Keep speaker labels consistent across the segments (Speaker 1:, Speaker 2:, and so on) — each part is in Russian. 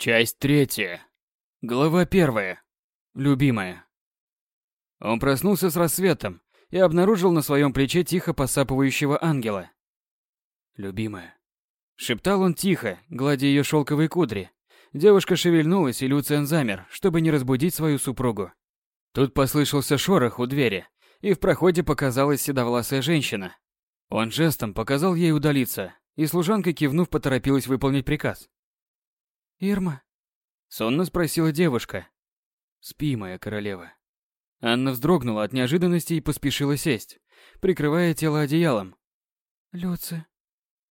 Speaker 1: Часть третья. Глава первая. Любимая. Он проснулся с рассветом и обнаружил на своем плече тихо посапывающего ангела. «Любимая». Шептал он тихо, гладя ее шелковые кудри. Девушка шевельнулась, и Люциан замер, чтобы не разбудить свою супругу. Тут послышался шорох у двери, и в проходе показалась седовласая женщина. Он жестом показал ей удалиться, и служанка, кивнув, поторопилась выполнить приказ.
Speaker 2: «Ирма?»
Speaker 1: — сонно спросила девушка. «Спи, моя королева». Анна вздрогнула от неожиданности и поспешила сесть, прикрывая тело одеялом.
Speaker 2: «Люци...»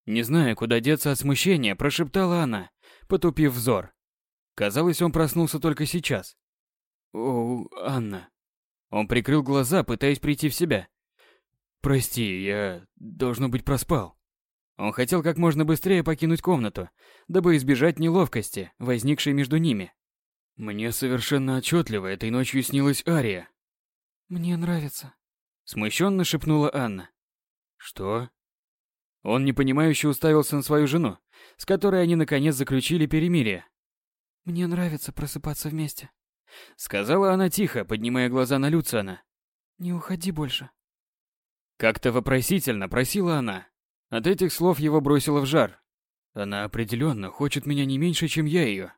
Speaker 1: Не зная, куда деться от смущения, прошептала она, потупив взор. Казалось, он проснулся только сейчас. «О, Анна...» Он прикрыл глаза, пытаясь прийти в себя. «Прости, я, должно быть, проспал». Он хотел как можно быстрее покинуть комнату, дабы избежать неловкости, возникшей между ними. Мне совершенно отчетливо этой ночью снилась Ария.
Speaker 2: «Мне нравится», —
Speaker 1: смущенно шепнула Анна. «Что?» Он непонимающе уставился на свою жену, с которой они наконец заключили перемирие.
Speaker 2: «Мне нравится просыпаться вместе», —
Speaker 1: сказала она тихо, поднимая глаза на Люциана.
Speaker 2: «Не уходи больше».
Speaker 1: Как-то вопросительно просила она, от этих слов его бросило в жар. Она определенно хочет меня не меньше, чем я ее.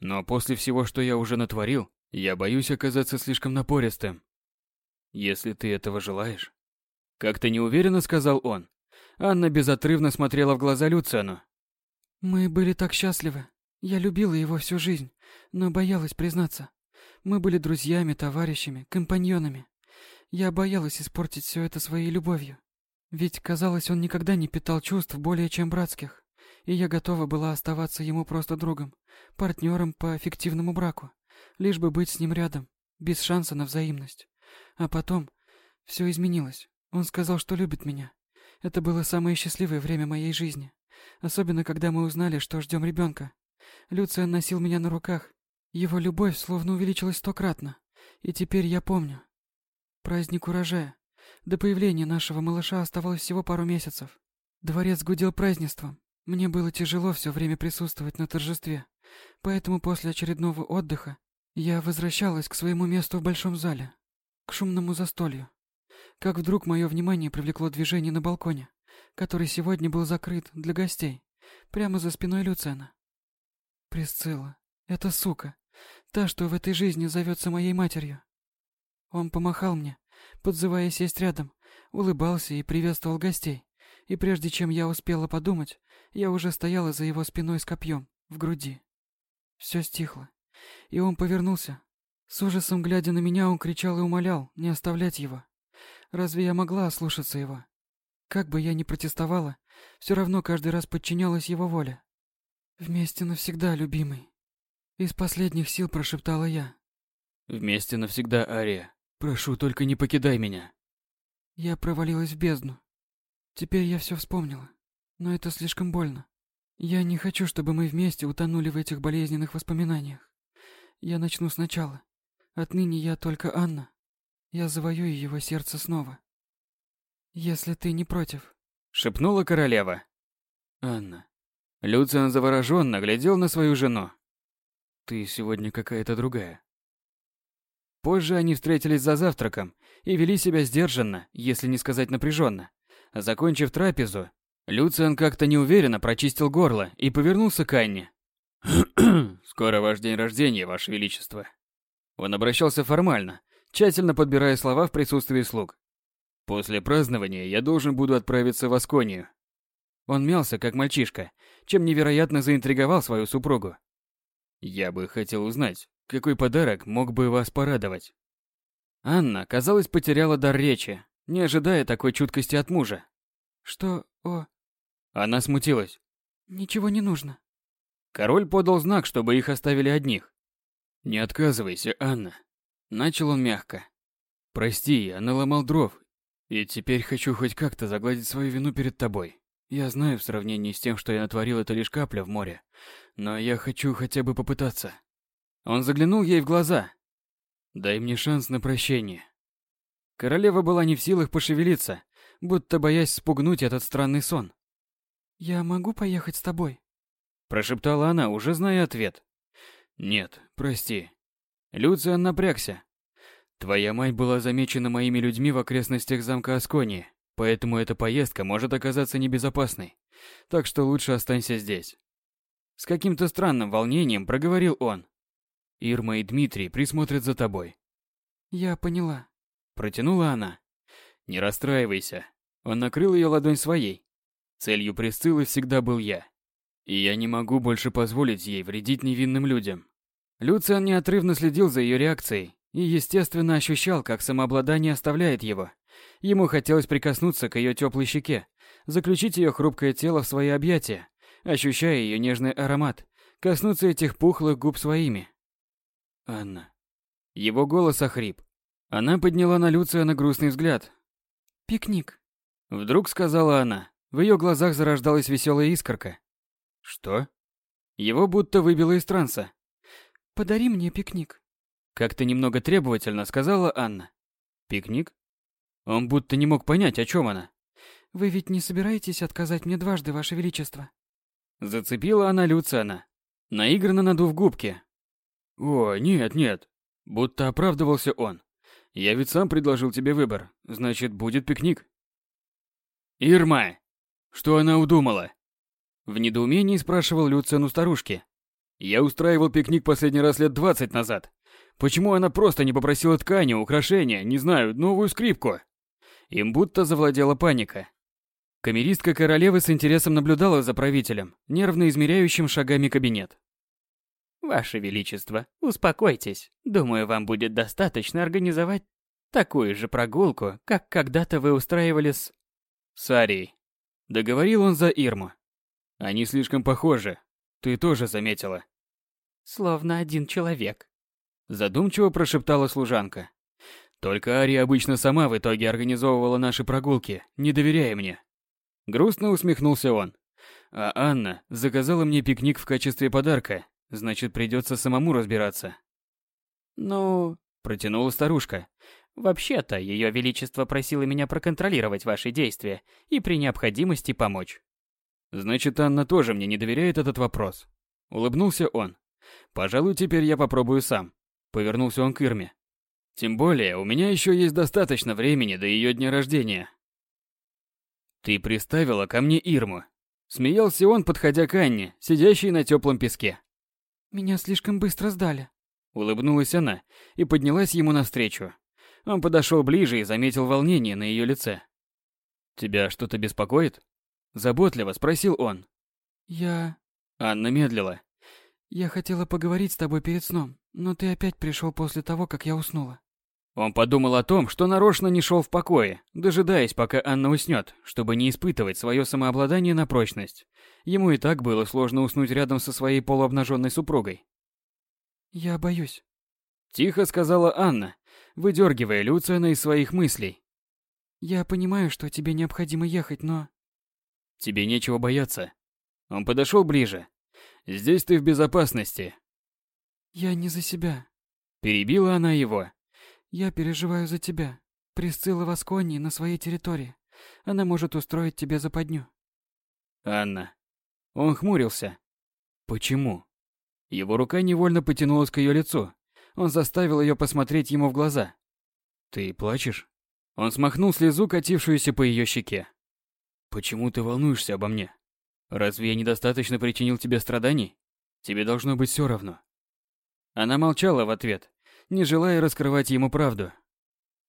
Speaker 1: Но после всего, что я уже натворил, я боюсь оказаться слишком напористым. Если ты этого желаешь. Как-то неуверенно сказал он. Анна безотрывно смотрела в глаза Люциану.
Speaker 2: Мы были так счастливы. Я любила его всю жизнь, но боялась признаться. Мы были друзьями, товарищами, компаньонами. Я боялась испортить все это своей любовью. Ведь, казалось, он никогда не питал чувств более чем братских, и я готова была оставаться ему просто другом, партнером по фиктивному браку, лишь бы быть с ним рядом, без шанса на взаимность. А потом все изменилось. Он сказал, что любит меня. Это было самое счастливое время моей жизни, особенно когда мы узнали, что ждем ребенка. Люциан носил меня на руках. Его любовь словно увеличилась стократно, и теперь я помню. Праздник урожая. До появления нашего малыша оставалось всего пару месяцев. Дворец гудел празднеством. Мне было тяжело все время присутствовать на торжестве, поэтому после очередного отдыха я возвращалась к своему месту в большом зале, к шумному застолью. Как вдруг мое внимание привлекло движение на балконе, который сегодня был закрыт для гостей, прямо за спиной Люцена. Присцилла, эта сука, та, что в этой жизни зовется моей матерью. Он помахал мне, подзывая сесть рядом, улыбался и приветствовал гостей. И прежде чем я успела подумать, я уже стояла за его спиной с копьем в груди. Все стихло, и он повернулся. С ужасом глядя на меня, он кричал и умолял не оставлять его. Разве я могла ослушаться его? Как бы я ни протестовала, все равно каждый раз подчинялась его воле. «Вместе навсегда, любимый», — из последних сил прошептала я.
Speaker 1: «Вместе навсегда, Ария», Прошу, только не покидай меня.
Speaker 2: Я провалилась в бездну. Теперь я все вспомнила. Но это слишком больно. Я не хочу, чтобы мы вместе утонули в этих болезненных воспоминаниях. Я начну сначала. Отныне я только Анна. Я завоюю его сердце снова. Если ты не против.
Speaker 1: Шепнула королева. Анна. Люциан завороженно глядел на свою жену. Ты сегодня какая-то другая. Позже они встретились за завтраком и вели себя сдержанно, если не сказать напряженно. Закончив трапезу, Люциан как-то неуверенно прочистил горло и повернулся к Анне. «Скоро ваш день рождения, ваше величество». Он обращался формально, тщательно подбирая слова в присутствии слуг. «После празднования я должен буду отправиться в Асконию». Он мялся, как мальчишка, чем невероятно заинтриговал свою супругу. «Я бы хотел узнать, какой подарок мог бы вас порадовать? Анна, казалось, потеряла дар речи, не ожидая такой чуткости от мужа.
Speaker 2: Что? О.
Speaker 1: Она смутилась.
Speaker 2: Ничего не нужно.
Speaker 1: Король подал знак, чтобы их оставили одних. Не отказывайся, Анна. Начал он мягко. Прости, я наломал дров, и теперь хочу хоть как-то загладить свою вину перед тобой. Я знаю, в сравнении с тем, что я натворил, это лишь капля в море, но я хочу хотя бы попытаться. Он заглянул ей в глаза. «Дай мне шанс на прощение». Королева была не в силах пошевелиться, будто боясь спугнуть этот странный сон.
Speaker 2: «Я могу поехать с тобой?»
Speaker 1: Прошептала она, уже зная ответ. Нет, прости. Люциан напрягся. Твоя мать была замечена моими людьми в окрестностях замка Асконии, поэтому эта поездка может оказаться небезопасной. Так что лучше останься здесь. С каким-то странным волнением проговорил он. Ирма и Дмитрий присмотрят за тобой.
Speaker 2: Я поняла.
Speaker 1: Протянула она. Не расстраивайся. Он накрыл ее ладонь своей. Целью Присциллы всегда был я. И я не могу больше позволить ей вредить невинным людям. Люциан неотрывно следил за ее реакцией и, естественно, ощущал, как самообладание оставляет его. Ему хотелось прикоснуться к ее теплой щеке, заключить ее хрупкое тело в свои объятия, ощущая ее нежный аромат, коснуться этих пухлых губ своими. Анна. Его голос охрип. Она подняла на Люциана грустный взгляд.
Speaker 2: «Пикник», —
Speaker 1: вдруг сказала она. В ее глазах зарождалась веселая искорка. «Что?» Его будто выбило из транса.
Speaker 2: «Подари мне пикник», —
Speaker 1: как-то немного требовательно сказала Анна. «Пикник?» Он будто не мог понять, о чем она.
Speaker 2: «Вы ведь не собираетесь отказать мне дважды, Ваше Величество?»
Speaker 1: Зацепила она Люциана, наигранно надув губки. «О, нет, нет», будто оправдывался он. «Я ведь сам предложил тебе выбор, значит, будет пикник». «Ирма! Что она удумала?» В недоумении спрашивал Люциан у старушки. «Я устраивал пикник последний раз лет двадцать назад. Почему она просто не попросила ткани, украшения, не знаю, новую скрипку?» Им будто завладела паника. Камеристка королевы с интересом наблюдала за правителем, нервно измеряющим шагами кабинет.
Speaker 3: «Ваше Величество, успокойтесь. Думаю, вам будет достаточно организовать такую же прогулку, как когда-то вы устраивали с...»
Speaker 1: «Сарией». Договорил он за Ирму. «Они слишком похожи. Ты тоже заметила».
Speaker 3: «Словно один человек», —
Speaker 1: задумчиво прошептала служанка. «Только Ари обычно сама в итоге организовывала наши прогулки, не доверяя мне». Грустно усмехнулся он. А Анна заказала мне пикник в качестве подарка, значит, придется самому разбираться.
Speaker 3: Ну,
Speaker 1: протянула старушка.
Speaker 3: Вообще-то, ее величество просило меня проконтролировать ваши действия и при необходимости помочь.
Speaker 1: Значит, Анна тоже мне не доверяет этот вопрос. Улыбнулся он. Пожалуй, теперь я попробую сам. Повернулся он к Ирме. Тем более, у меня еще есть достаточно времени до ее дня рождения. «Ты приставила ко мне Ирму», — смеялся он, подходя к Анне, сидящей на теплом песке.
Speaker 2: «Меня слишком быстро сдали», —
Speaker 1: улыбнулась она и поднялась ему навстречу. Он подошел ближе и заметил волнение на ее лице. «Тебя что-то беспокоит?» — заботливо спросил он.
Speaker 2: «Я...»
Speaker 1: Анна медлила.
Speaker 2: «Я хотела поговорить с тобой перед сном, но ты опять пришел после того, как я уснула».
Speaker 1: Он подумал о том, что нарочно не шел в покое, дожидаясь, пока Анна уснет, чтобы не испытывать свое самообладание на прочность. Ему и так было сложно уснуть рядом со своей полуобнаженной супругой.
Speaker 2: «Я боюсь», —
Speaker 1: тихо сказала Анна, выдергивая Люциана из своих мыслей.
Speaker 2: «Я понимаю, что тебе необходимо ехать, но...»
Speaker 1: «Тебе нечего бояться». Он подошел ближе. «Здесь ты в безопасности».
Speaker 2: «Я не за себя», —
Speaker 1: перебила она его.
Speaker 2: Я переживаю за тебя. Присцилла в Асконии на своей территории. Она может устроить тебе западню.
Speaker 1: Анна. Он хмурился. Почему? Его рука невольно потянулась к ее лицу. Он заставил ее посмотреть ему в глаза. Ты плачешь? Он смахнул слезу, катившуюся по ее щеке. Почему ты волнуешься обо мне? Разве я недостаточно причинил тебе страданий? Тебе должно быть все равно. Она молчала в ответ, не желая раскрывать ему правду.